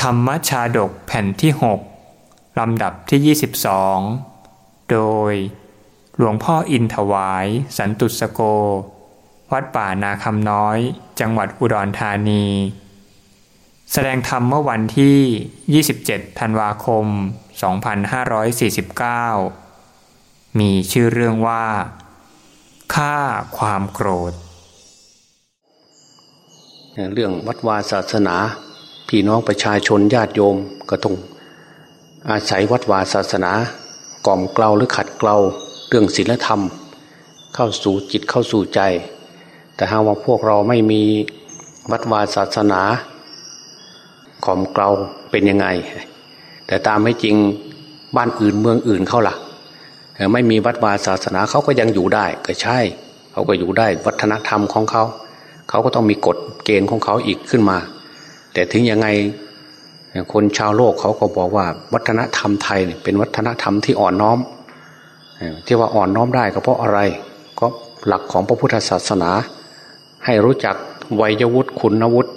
ธรรมชาดกแผ่นที่ 6 ลำดับที่ 22 โดย หลวงพ่ออินถวาย สันตุสโก วัดป่านาคำน้อย จังหวัดอุดรธานี แสดงธรรมเมื่อวันที่ 27 ธันวาคม 2549 มีชื่อเรื่องว่า ค่าความโกรธ เรื่องวัดวาศาสนา พี่น้องประชาชนญาติโยมก็ต้องอาศัยวัดวาศาสนากล่อมเกลาหรือขัดเกลาเรื่องศีลธรรม เข้าสู่จิตเข้าสู่ใจ แต่หากว่าพวกเราไม่มีวัดวาศาสนากล่อมเกลาเป็นยังไง แต่ตามไม่จริงบ้านอื่นเมืองอื่นเขาล่ะไม่มีวัดวาศาสนาเขาก็ยังอยู่ได้ก็ใช่เขาก็อยู่ได้วัฒนธรรมของเขา เขาก็ต้องมีกฎเกณฑ์ของเขาอีกขึ้นมา แต่ถึงยังไงคนชาวโลกเขาก็บอกว่า วัฒนธรรมไทยเป็นวัฒนธรรมที่อ่อนน้อมที่ว่าอ่อนน้อมได้ก็เพราะอะไรก็หลักของพระพุทธศาสนา ให้รู้จักวัยวุฒิคุณวุฒิ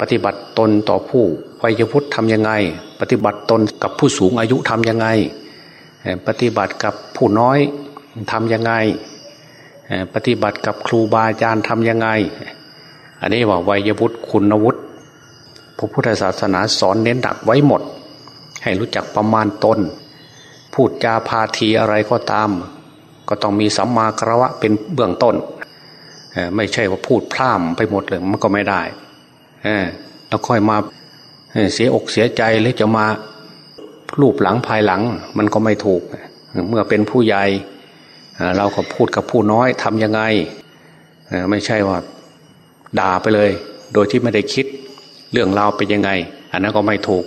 ปฏิบัติตนต่อผู้วัยวุฒิทำยังไง ปฏิบัติตนกับผู้สูงอายุทำยังไง ปฏิบัติกับผู้น้อยทำยังไง ปฏิบัติกับครูบาอาจารย์ทำยังไง อันนี้ว่าวัยวุฒิคุณวุฒิพระพุทธศาสนาสอนเน้นหนักไว้หมด ให้รู้จักประมาณตนพูดจาพาทีอะไรก็ตาม ก็ต้องมีสัมมาคารวะเป็นเบื้องต้น ไม่ใช่ว่าพูดพร่ำไปหมดเลยมันก็ไม่ได้แล้วค่อยมาเสียอกเสียใจหรือจะมารูปหลังภายหลังมันก็ไม่ถูก เมื่อเป็นผู้ใหญ่เราก็พูดกับผู้น้อยทำยังไง ไม่ใช่ว่า ด่าไปเลย โดยที่ไม่ได้คิดเรื่องราวเป็นยังไง อันนั้นก็ไม่ถูก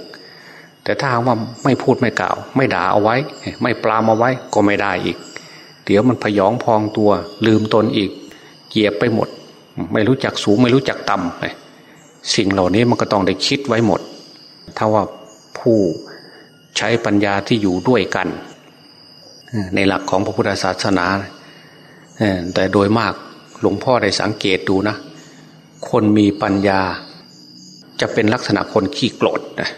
แต่ถ้าว่าไม่พูดไม่กล่าว ไม่ด่าเอาไว้ ไม่ปลามเอาไว้ก็ไม่ได้อีก เดี๋ยวมันพยองพองตัว ลืมตนอีก เกียบไปหมด ไม่รู้จักสูงไม่รู้จักต่ำสิ่งเหล่านี้มันก็ต้องได้คิดไว้หมด ถ้าว่าผู้ใช้ปัญญาที่อยู่ด้วยกันในหลักของพระพุทธศาสนาแต่โดยมากหลวงพ่อได้สังเกตดูนะ คนมีปัญญา จะเป็นลักษณะคนขี้โกรธนะ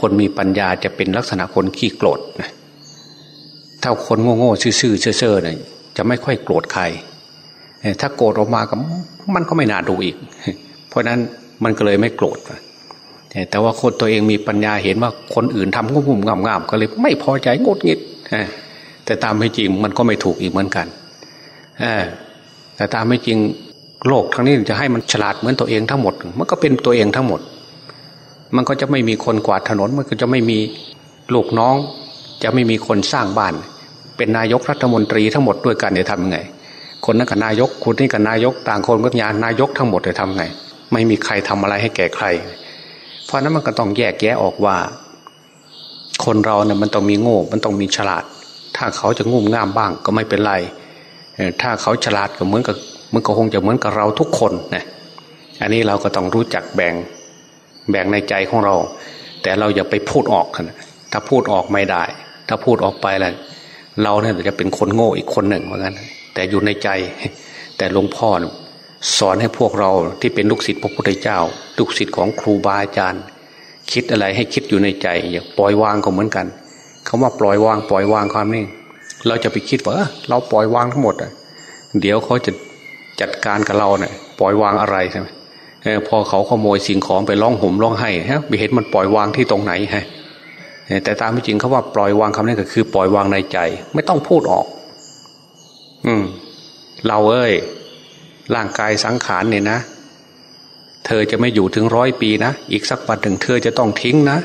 คนมีปัญญาจะเป็นลักษณะคนขี้โกรธนะถ้าคนโง่ๆซื่อๆเซ่อๆเนี่ยจะไม่ค่อยโกรธใคร ถ้าโกรธออกมาก็มันก็ไม่น่าดูอีก เพราะนั้นมันก็เลยไม่โกรธแต่ว่าคนตัวเองมีปัญญาเห็นว่าคนอื่นทำงุ่มๆงามๆก็เลยไม่พอใจงดงิดแต่ตามไม่จริงมันก็ไม่ถูกอีกเหมือนกันแต่ตามไม่จริง โลกทั้งนี้จะให้มันฉลาดเหมือนตัวเองทั้งหมด มันก็เป็นตัวเองทั้งหมด มันก็จะไม่มีคนกวาดถนน มันก็จะไม่มีลูกน้อง จะไม่มีคนสร้างบ้าน เป็นนายกรัฐมนตรีทั้งหมดด้วยกันจะทำยังไง คนนั้นกับนายกคนนี้กับนายก ต่างคนก็ยานนายกทั้งหมดจะทำไง ไม่มีใครทำอะไรให้แก่ใคร เพราะนั้นมันก็ต้องแยกแยะออกว่า คนเราเนี่ยมันต้องมีโง่ มันต้องมีฉลาด ถ้าเขาจะงุ่มง่ามบ้างก็ไม่เป็นไรถ้าเขาฉลาดก็เหมือนกับ มันก็คงจะเหมือนกับเราทุกคนนะอันนี้เราก็ต้องรู้จักแบ่งแบ่งในใจของเรา แต่เราอย่าไปพูดออกนะถ้าพูดออกไม่ได้ ถ้าพูดออกไปแล้วเราเนี่ยจะเป็นคนโง่อีกคนหนึ่งเหมือนกันแต่อยู่ในใจ แต่หลวงพ่อสอนให้พวกเราที่เป็นลูกศิษย์พระพุทธเจ้า ลูกศิษย์ของครูบาอาจารย์ คิดอะไรให้คิดอยู่ในใจ อย่าปล่อยวางก็เหมือนกันคาว่าปล่อยวางปล่อยวางความนี้เราจะไปคิดว่าเราปล่อยวางทั้งหมดอะเดี๋ยวเขาจะ จัดการกับเราเนี่ยปล่อยวางอะไรใช่ไหมพอเขาขโมยสิ่งของไปร้องห่มร้องไห้ฮะไปเห็นมันปล่อยวางที่ตรงไหนฮะแต่ตามจริงเขาว่าปล่อยวางคำนี้ก็คือ ปล่อยวางในใจ ไม่ต้องพูดออก อืม เราเอ้ยร่างกายสังขารเนี่ยนะ เธอจะไม่อยู่ถึงร้อยปีนะ อีกสักวันหนึ่งเธอจะต้องทิ้งนะ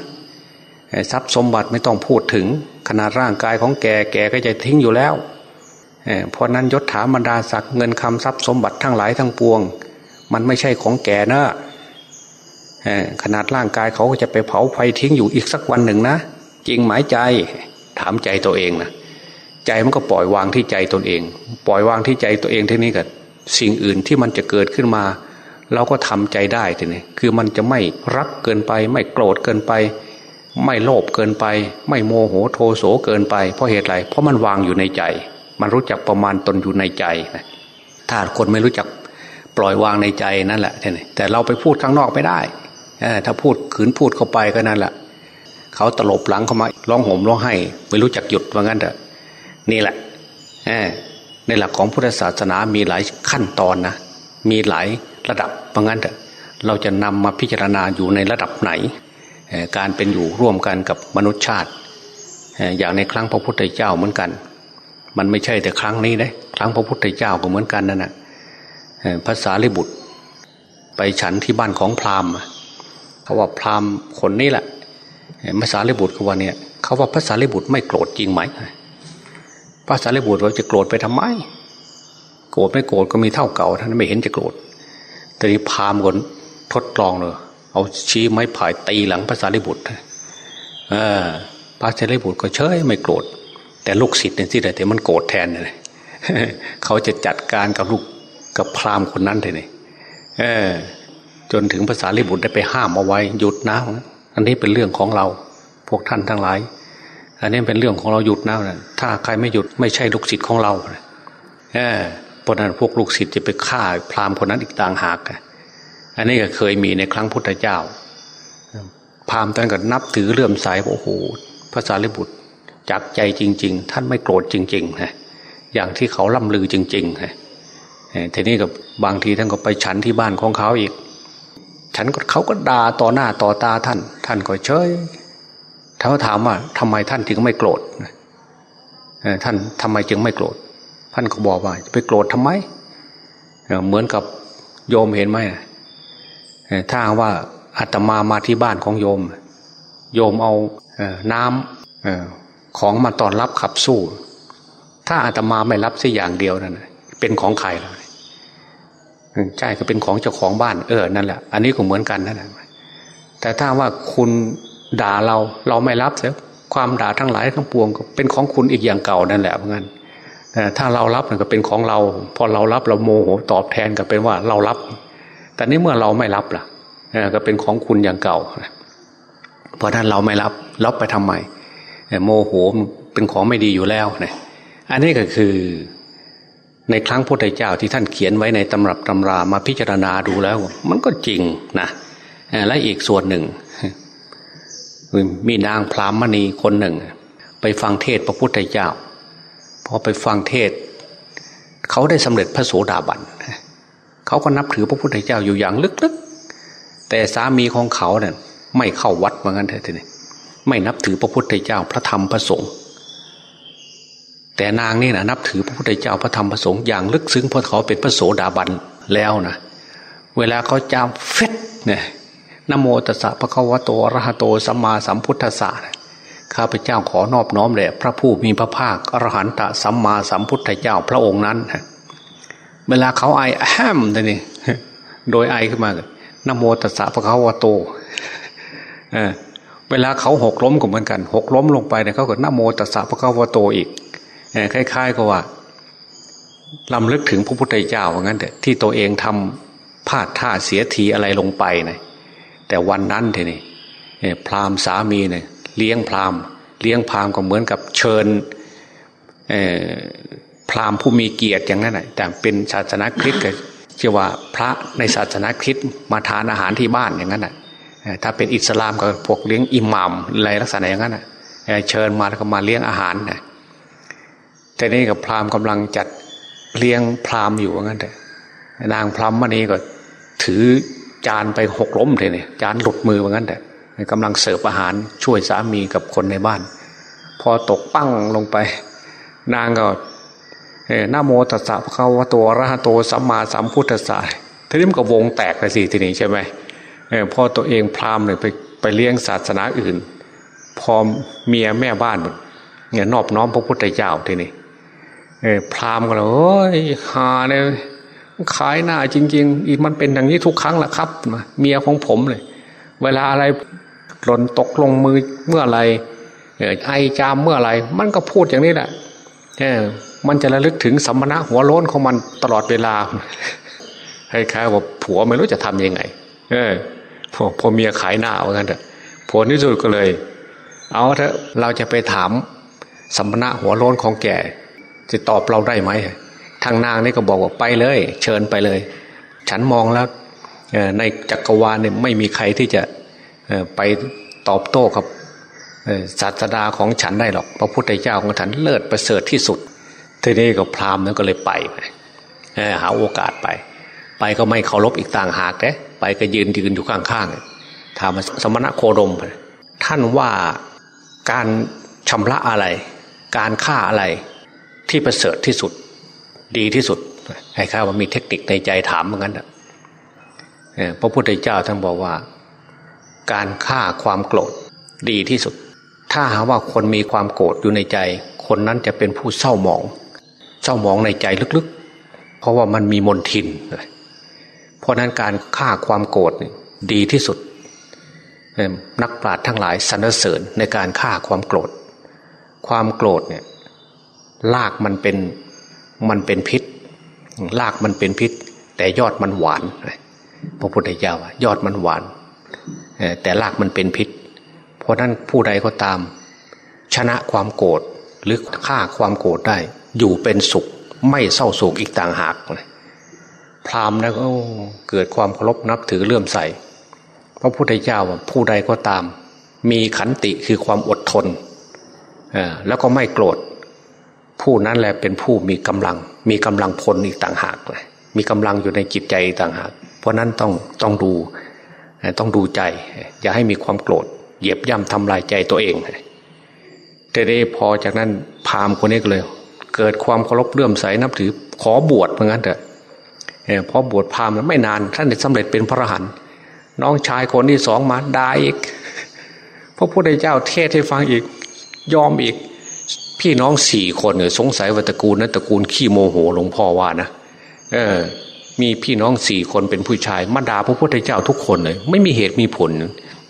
ทรัพย์สมบัติไม่ต้องพูดถึง ขนาดร่างกายของแกแกก็จะทิ้งอยู่แล้ว เพราะนั้นยศถาบรรดาศักดิ์เงินคำทรัพย์สมบัติทั้งหลายทั้งปวง มันไม่ใช่ของแก่นะขนาดร่างกายเขาก็จะไปเผาไฟทิ้งอยู่อีกสักวันหนึ่งนะ จริงหมายใจถามใจตัวเองนะใจมันก็ปล่อยวางที่ใจตนเอง ปล่อยวางที่ใจตัวเองทีนี้กับสิ่งอื่นที่มันจะเกิดขึ้นมา เราก็ทำใจได้ทีนี้คือมันจะไม่รักเกินไป ไม่โกรธเกินไป ไม่โลภเกินไป ไม่โมโหโทโสเกินไปเพราะเหตุไรเพราะมันวางอยู่ในใจ มันรู้จักประมาณตนอยู่ในใจนะถ้าคนไม่รู้จักปล่อยวางในใจนั่นแหละท่านแต่เราไปพูดข้างนอกไม่ได้ถ้าพูดขืนพูดเข้าไปก็นั่นแหละเขาตลบหลังเข้ามาร้องห่มร้องไห้ไม่รู้จักหยุดว่างั้นเถอะนี่แหละในหลักของพุทธศาสนามีหลายขั้นตอนนะมีหลายระดับว่างั้นเถอะเราจะนำมาพิจารณาอยู่ในระดับไหน การเป็นอยู่ร่วมกันกับมนุษยชาติ อย่างในครั้งพระพุทธเจ้าเหมือนกัน มันไม่ใช่แต่ครั้งนี้นะครั้งพระพุทธเจ้าก็เหมือนกันนั่นแหะภาษาลิบุตร ไปฉันที่บ้านของพราหมณ์เขาว่าพราหมณ์คนนี้แหละภาษาลิบุตรเขาว่าเนี่ยเขาว่าภาษาลิบุตรไม่โกรธจริงไหมภาษาลิบุตรเราจะโกรธไปทำไม โกรธไม่โกรธก็มีเท่าเก่าท่านไม่เห็นจะโกรธแต่นี้พราหมณ์คนทดลองเลยเอาชี้ไม้ผายตีหลังภาษาลิบุตรเออภาษาลิบุตรก็เฉยไม่โกรธ แต่ลูกศิษย์เนี่ยที่ไหนแต่มันโกรธแทนเลยเขาจะจัดการกับลูกกับพราหมณ์คนนั้นเลยเออจนถึงภาษาลิบุตรได้ไปห้ามเอาไว้หยุดนะอันนี้เป็นเรื่องของเราพวกท่านทั้งหลาย อันนี้เป็นเรื่องของเราหยุดนะถ้าใครไม่หยุดไม่ใช่ลูกศิษย์ของเราเออเพราะนั้นพวกลูกศิษย์จะไปฆ่าพราหมณ์คนนั้นอีกต่างหากอันนี้ก็เคยมีในครั้งพุทธเจ้า พราหมณ์ท่านก็นับถือเลื่อมใสโอ้โหภาษาลิบุตร จักใจจริง ๆ ท่านไม่โกรธจริงๆนะอย่างที่เขาล่ำลือจริงๆนะทีนี้กับบางทีท่านก็ไปฉันที่บ้านของเขาอีก ฉันก็เขาก็ด่าต่อหน้าต่อตาท่าน ท่านก็เฉยเขาถามว่าทำไมท่านถึงไม่โกรธท่านทำไมจึงไม่โกรธ ท่านก็บอกว่าไปโกรธทำไมเหมือนกับโยมเห็นไหมถ้าว่าอาตมามาที่บ้านของโยม โยมเอาน้ำ ของมาตอนรับขับสู้ ถ้าอาตมาไม่รับสักอย่างเดียวนั่นเป็นของใครเลยใช่ก็เป็นของเจ้าของบ้านเออนั่นแหละอันนี้ก็เหมือนกันนั่นแหละแต่ถ้าว่าคุณด่าเราเราไม่รับเสียความด่าทั้งหลายทั้งปวงก็เป็นของคุณอีกอย่างเก่านั่นแหละเพราะงั้นถ้าเรารับก็เป็นของเรา พอเรารับเราโมโหตอบแทนก็เป็นว่าเรารับ แต่นี้เมื่อเราไม่รับล่ะก็เป็นของคุณอย่างเก่าเพราะนั้นเราไม่รับรับไปทำไม โมโหเป็นของไม่ดีอยู่แล้วเนี่ยอันนี้ก็คือในครั้งพุทธเจ้าที่ท่านเขียนไว้ในตำรับตำรามาพิจารณาดูแล้ว มันก็จริงนะและอีกส่วนหนึ่ง มีนางพรามมณีคนหนึ่ง ไปฟังเทศพระพุทธเจ้าพอไปฟังเทศ เขาได้สำเร็จพระโสดาบันเขาก็นับถือพระพุทธเจ้าอยู่อย่างลึกๆ แต่สามีของเขาเนี่ยไม่เข้าวัดเหมือนกันเถอะทีนี้ ไม่นับถือพระพุทธเจ้าพระธรรมพระสงฆ์แต่นางนี่นะนับถือพระพุทธเจ้าพระธรรมพระสงฆ์อย่างลึกซึ้งเพราะเขาเป็นพระโสดาบันแล้วนะเวลาเขาจำเฟดเนี่ยนโมตัสสะพระควโตอรหโตสัมมาสัมพุทธัสสะข้าพเจ้าขอนอบน้อมแด่พระผู้มีพระภาคอรหันตสัมมาสัมพุทธเจ้าพระองค์นั้นเวลาเขาไอแฮมนี่โดยไอขึ้นมานโมตัสสะพระควโตเเวลาเขาหกล้มก็เหมือนกัน หกล้มลงไปเนี่ยเขาก็นโมตัสสะพระควโตอีกคล้าย ๆกับว่าลำลึกถึงพระพุทธเจ้าว่างั้นแต่ที่ตัวเองทำพลาดท่าเสียทีอะไรลงไปนะแต่วันนั้นทีนี่พราหมณ์สามีเนี่ยเลี้ยงพราหมณ์เลี้ยงพราหมณ์ก็เหมือนกับเชิญพราหมณ์ผู้มีเกียรติอย่างนั้นแหละแต่เป็นศาสนาคริสต์ก็เชื่อว่าพระในศาสนาคริสต์มาทานอาหารที่บ้านอย่างนั้นแหะ ถ้าเป็นอิสลามก็พวกเลี้ยงอิหมัมอะไรลักษณะอย่างนั้นเชิญมาแล้วก็มาเลี้ยงอาหารนะแต่นี่กับพราหมณ์กำลังจัดเลี้ยงพราหมณ์อยู่งั้นแต่นางพราหมณ์มณีก็ถือจานไปหกล้มเลยเนี่ยจานหลุดมือว่างั้นแต่กำลังเสิร์ฟอาหารช่วยสามีกับคนในบ้าน พอตกปั้งลงไป นางก็เอนาโมตัสสะพระาวะตัวระหะโตสัมมาสัมพุทธัสสะทีนี้มันก็วงแตกไปสิทีนี้ใช่ไหม พอตัวเองพราหมณ์เลยไปไปเลี้ยงศาสนาอื่น พอเมียแม่บ้านเนี่ยนอบน้อมพระพุทธเจ้าทีนี้เออพรามก็เลยโอ้ยหาเนี่ยขายหน้าจริงๆอีมันเป็นอย่างนี้ทุกครั้งแหละครับเมียของผมเลย เวลาอะไรหล่นตกลงมือเมื่อไรไอจามเมื่อไรมันก็พูดอย่างนี้แหละเออมันจะระลึกถึงสัมมณะหัวโล้นของมันตลอดเวลาคล้ายๆว่าผัวไม่รู้จะทำยังไง เออ พอพอเมียขายหน้าเอนกันเถอะผลที่สุดก็เลย เอาเถอะเราจะไปถามสัมมณะหัวโล้นของแกจะตอบเราได้ไหมทางนางนี่ก็บอกว่าไปเลย เชิญไปเลย ฉันมองแล้วในจักรวาลเนี่ยไม่มีใครที่จะไปตอบโต้กับศาสดาของฉันได้หรอก พระพุทธเจ้าของฉันเลิศประเสริฐที่สุดทีนี้ก็พราหมณ์นั้นก็เลยไปหาโอกาสไป ไปก็ไม่เคารพอีกต่างหากนะไปก็ยืนยืนอยู่ข้างๆถามสมณะโคดม ท่านว่าการชำระอะไร การฆ่าอะไรที่ประเสริฐที่สุดดีที่สุดให้ข้าว่ามีเทคนิคในใจถามเหมือนกันพระพุทธเจ้าท่านบอกว่า การฆ่าความโกรธดีที่สุด ถ้าหาว่าคนมีความโกรธอยู่ในใจ คนนั้นจะเป็นผู้เศร้าหมอง เศร้าหมองในใจลึกๆ เพราะว่ามันมีมนทิน เพราะนั้นการฆ่าความโกรธดีที่สุด นักปราชญ์ทั้งหลายสรรเสริญในการฆ่าความโกรธ ความโกรธเนี่ยลากมันเป็นมันเป็นพิษลากมันเป็นพิษ แต่ยอดมันหวานพระพุทธเจ้าว่ายอดมันหวานแต่ลากมันเป็นพิษ เพราะนั้นผู้ใดก็ตาม ชนะความโกรธหรือฆ่าความโกรธได้ อยู่เป็นสุขไม่เศร้าโศกอีกต่างหาก พรามแล้วก็เกิดความเคารพนับถือเลื่อมใสพระพุทธเจ้าผู้ใดก็ตาม มีขันติคือความอดทนแล้วก็ไม่โกรธ ผู้นั้นแหละเป็นผู้มีกำลัง มีกำลังพลอีกต่างหากเลยมีกำลังอยู่ในจิตใจต่างหาก เพราะนั้นต้องต้องดูต้องดูใจ อย่าให้มีความโกรธ เหยียบย่ำทำลายใจตัวเองแต่ได้พอจากนั้นพามคนนี้ก็เลย เกิดความเคารพเลื่อมใสนับถือขอบวชเหมือนกันเถอะ พอบวชพามไม่นาน ท่านได้สำเร็จเป็นพระอรหันต์น้องชายคนที่สองมาได้อีกพระพุทธเจ้าเทศให้ฟังอีกยอมอีก พี่น้องสี่คนเนี่ยสงสัยว่าตระกูลนั้นตระกูลขี้โมโหหลวงพ่อว่านะเออ มีพี่น้องสี่คนเป็นผู้ชายมาด่าพระพุทธเจ้าทุกคนเลย ไม่มีเหตุมีผล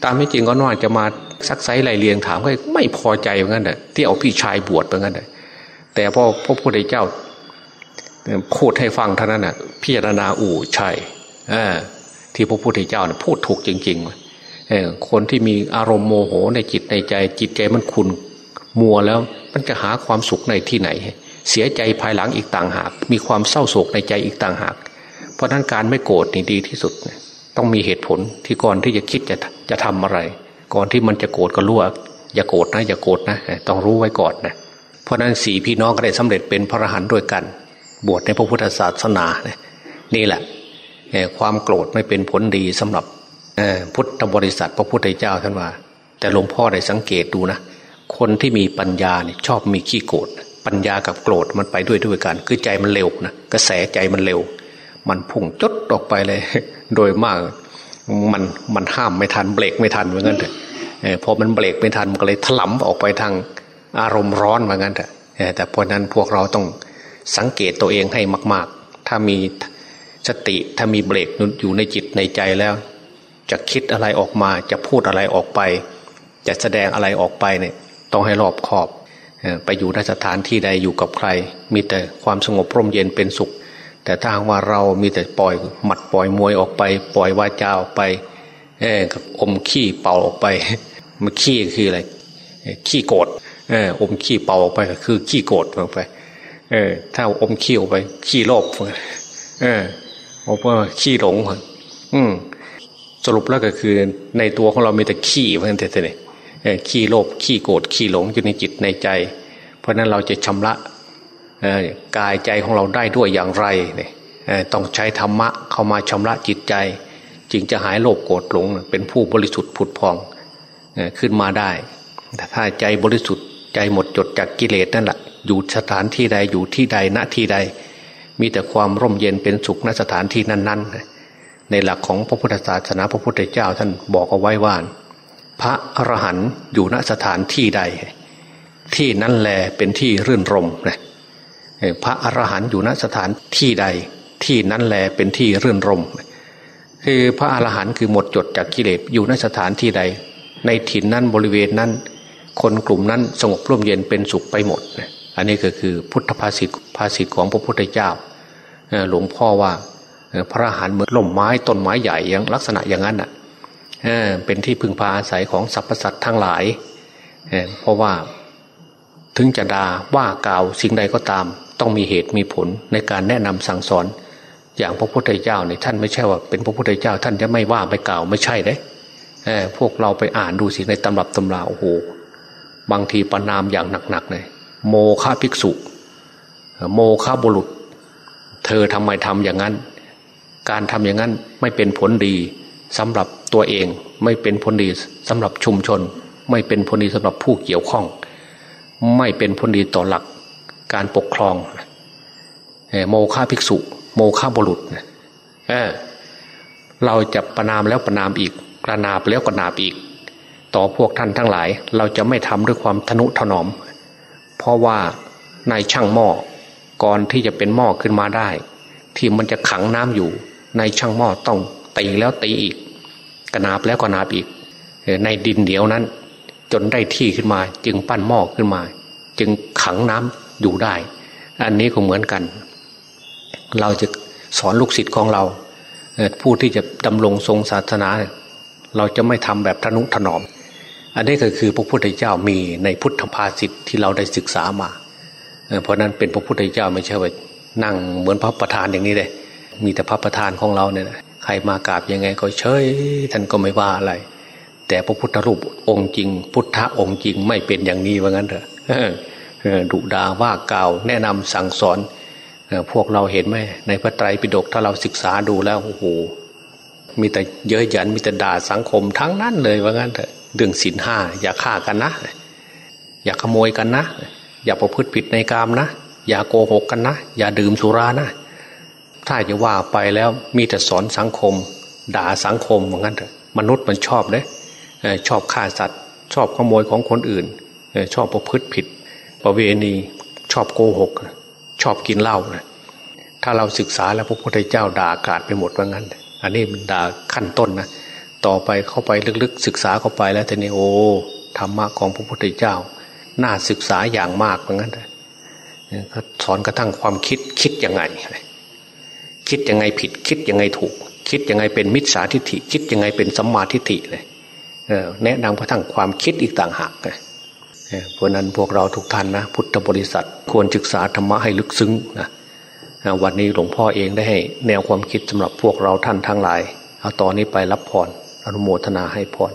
ตามไม่จริงก็น่าจะมาซักไซไล่เลียงถามก็ไม่พอใจเหมือนกันเลยที่เอาพี่ชายบวชเหมือนกันเลยแต่พอพระพุทธเจ้า พูดให้ฟังเท่านั้นน่ะพิจารณาอู่ใช่ที่พระพุทธเจ้าพูดถูกจริงๆคนที่มีอารมณ์โมโหในจิตในใจ จิตใจมันคุณมัวแล้ว มันจะหาความสุขในที่ไหน เสียใจภายหลังอีกต่างหาก มีความเศร้าโศกในใจอีกต่างหาก เพราะนั้นการไม่โกรธนี่ดีที่สุดต้องมีเหตุผลที่ก่อนที่จะคิดจะจะทำอะไร ก่อนที่มันจะโกรธก็รู้ว่าอย่าโกรธนะอย่าโกรธนะ ต้องรู้ไว้ก่อนนะเพราะนั้นสี่พี่น้องก็ได้สำเร็จเป็นพระอรหันต์ด้วยกัน บวชในพระพุทธศาสนานี่แหละความโกรธไม่เป็นผลดีสำหรับพุทธบริษัทพระพุทธเจ้าท่านว่า แต่หลวงพ่อได้สังเกตดูนะ คนที่มีปัญญาเนี่ยชอบมีขี้โกรธปัญญากับโกรธมันไปด้วยด้วยกันคือใจมันเร็วนะกระแสใจมันเร็ว มันพุ่งจดออกไปเลย โดยมากมันมันห้ามไม่ทันเบรกไม่ทันเหมือนกันเถอะพอมันเบรกไม่ทันมันก็เลยถลำออกไปทางอารมณ์ร้อนเหมือนกันเถอะแต่เพราะนั้นพวกเราต้อง สังเกตตัวเองให้มาก ๆ ถ้ามีสติถ้ามีเบรกอยู่ในจิตในใจแล้ว จะคิดอะไรออกมา จะพูดอะไรออกไป จะแสดงอะไรออกไปเนี่ยต้องให้รอบขอบ ไปอยู่ในสถานที่ใดอยู่กับใคร มีแต่ความสงบร่มเย็นเป็นสุข แต่ถ้าว่าเรามีแต่ปล่อยหมัดปล่อยมวยออกไป ปล่อยวาจาออกไปเอออมขี้เป่าออกไปมันขี้คืออะไรขี้โกรธเอออมขี้เป่าออกไปก็คือขี้โกรธออกไป เออถ้าอมขี้ออกไป ขี้โลภเออบอกว่าขี้หลงอืมสรุปแล้วก็คือในตัวของเรามีแต่ขี้เพื่อนเท่านี้ขี้โลภขี้โกรธขี้หลงอยู่ในจิตในใจ เพราะนั้นเราจะชำระกายใจของเราได้ด้วยอย่างไรเนี่ยต้องใช้ธรรมะเข้ามาชำระจิตใจ จึงจะหายโลภโกรธหลง เป็นผู้บริสุทธิ์ผุดพองขึ้นมาได้แต่ถ้าใจบริสุทธิ์ใจหมดจดจากกิเลสนั่นแหละ อยู่สถานที่ใดอยู่ที่ใดณที่ใด มีแต่ความร่มเย็นเป็นสุขณสถานที่นั้น ๆ ในหลักของพระพุทธศาสนาพระพุทธเจ้าท่านบอกเอาไว้ว่าพระอรหันต์อยู่ณสถานที่ใด ที่นั่นแลเป็นที่รื่นรมนะพระอรหันต์อยู่ณสถานที่ใด ที่นั้นแลเป็นที่รื่นรม คือพระอรหันต์คือหมดจดจากกิเลสอยู่ณสถานที่ใด ในถิ่นนั้นบริเวณนั้น คนกลุ่มนั้นสงบร่มเย็นเป็นสุขไปหมด อันนี้ก็คือพุทธภาษิตภาษิตของพระพุทธเจ้าหลวงพ่อว่าพระอรหันต์เหมือนล่มไม้ต้นไม้ใหญ่อย่างลักษณะอย่างนั้นอะเป็นที่พึงพาอาศัยของสรรพสัตว์ทั้งหลาย เพราะว่าถึงจะดาว่ากล่าวสิ่งใดก็ตาม ต้องมีเหตุมีผลในการแนะนำสั่งสอน อย่างพระพุทธเจ้าเนี่ยท่านไม่ใช่ว่าเป็นพระพุทธเจ้า ท่านจะไม่ว่าไม่กล่าวไม่ใช่เด้พวกเราไปอ่านดูสิในตำรับตำราโอ้โหบางทีประนามอย่างหนักๆเลย โมฆะภิกษุ โมฆะบุรุษ เธอทำไมทำอย่างนั้น การทำอย่างนั้นไม่เป็นผลดีสำหรับตัวเอง ไม่เป็นผลดีสำหรับชุมชน ไม่เป็นผลดีสำหรับผู้เกี่ยวข้อง ไม่เป็นผลดีต่อหลักการปกครองโมฆะภิกษุ โมฆะบุรุษเเราจะประนามแล้วประนามอีกกระนาบแล้วกระนาบอีก ต่อพวกท่านทั้งหลาย เราจะไม่ทำด้วยความทนุถนอม เพราะว่าในช่างหม้อก่อนที่จะเป็นหม้อขึ้นมาได้ ที่มันจะขังน้ำอยู่ในช่างหม้อต้องตีแล้วตีอีก กระนาบแล้วกระนาบอีก ในดินเดียวนั้น จนได้ที่ขึ้นมา จึงปั้นหม้อขึ้นมา จึงขังน้ำอยู่ได้ อันนี้ก็เหมือนกัน เราจะสอนลูกศิษย์ของเราผู้ที่จะดำรงทรงศาสนา เราจะไม่ทำแบบทนุถนอม อันนี้ก็คือพระพุทธเจ้ามีในพุทธภาษิตที่เราได้ศึกษามา เพราะนั้นเป็นพระพุทธเจ้าไม่ใช่ว่านั่งเหมือนพระประธานอย่างนี้เลยมีแต่พระประธานของเราเนี่ยใครมากราบยังไงก็เฉยท่านก็ไม่ว่าอะไร แต่พระพุทธรูปองค์จริง พุทธะองค์จริงไม่เป็นอย่างนี้ว่างั้นเถอะดุดาว่ากล่าวแนะนำสั่งสอนพวกเราเห็นไหมในพระไตรปิฎกถ้าเราศึกษาดูแล้วโอ้โหมีแต่เย้ยหยันมีแต่ด่าสังคมทั้งนั้นเลยว่างั้นเถอะ เรื่องศีลห้าอย่าฆ่ากันนะ อย่าขโมยกันนะ อย่าประพฤติผิดในกามนะ อย่าโกหกกันนะ อย่าดื่มสุรานะ ถ้าจะว่าไปแล้วมีแต่สอนสังคม ด่าสังคมว่างั้นเถอะมนุษย์มันชอบเลยชอบฆ่าสัตว์ ชอบขโมยของคนอื่น ชอบประพฤติผิด ประเวณีชอบโกหก ชอบกินเหล้านะถ้าเราศึกษาแล้วพระพุทธเจ้าด่ากาดไปหมดว่างั้น อันนี้มันด่าขั้นต้นนะ ต่อไปเข้าไปลึกๆ ศึกษาเข้าไปแล้วแต่นี่โอ้ธรรมะของพระพุทธเจ้า น่าศึกษาอย่างมากเหมือนกันเลยสอนกระทั่งความคิดคิดยังไง คิดยังไงผิดคิดยังไงถูก คิดยังไงเป็นมิจฉาทิฏฐิ คิดยังไงเป็นสัมมาทิฏฐิเลยแนะนำกระทั่งความคิดอีกต่างหากเพราะนั้นพวกเราทุกท่านนะพุทธบริษัทควรศึกษาธรรมะให้ลึกซึ้งนะวันนี้หลวงพ่อเองได้ให้แนวความคิดสำหรับพวกเราท่านทั้งหลาย เอาตอนนี้ไปรับพร อนุโมทนาให้พร